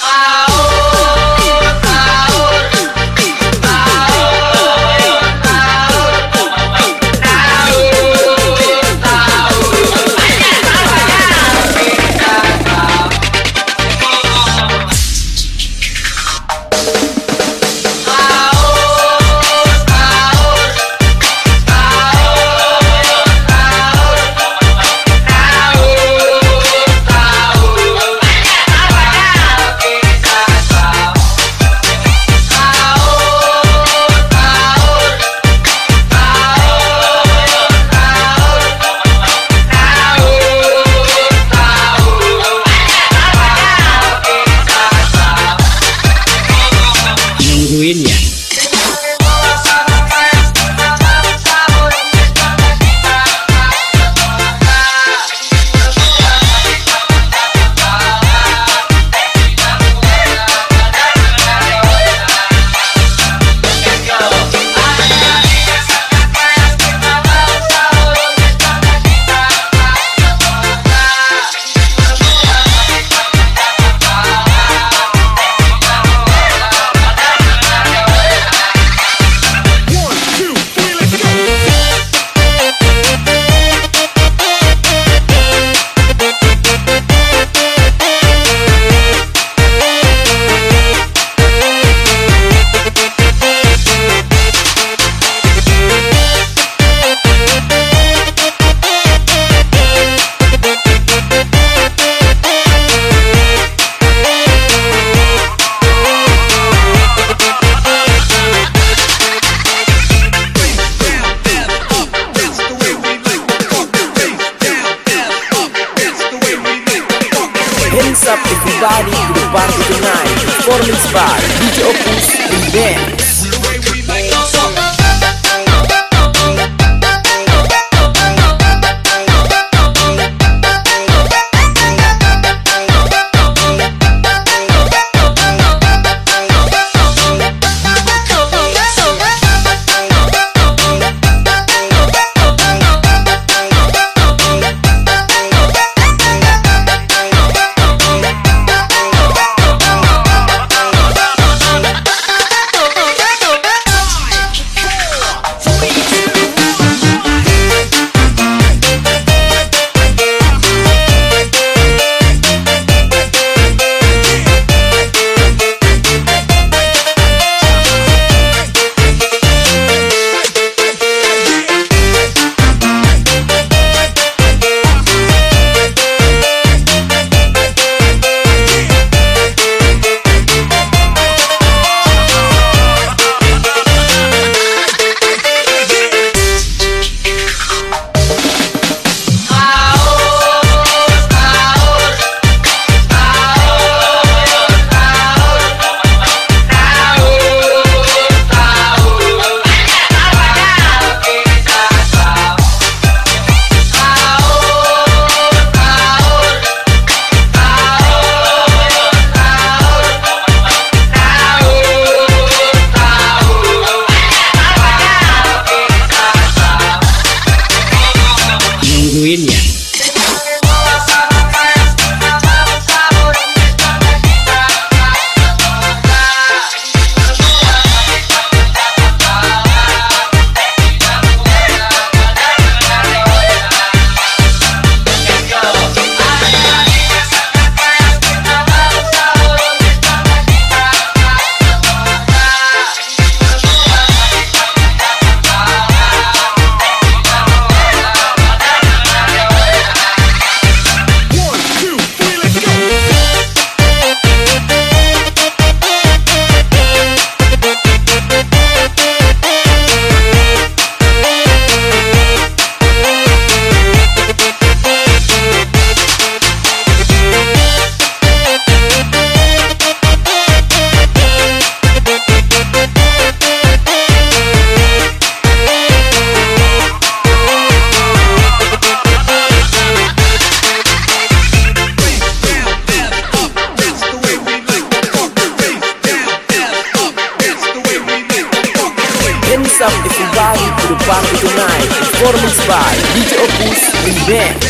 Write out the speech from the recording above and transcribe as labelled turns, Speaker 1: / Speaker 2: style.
Speaker 1: nungguin
Speaker 2: By DJ Opus Hands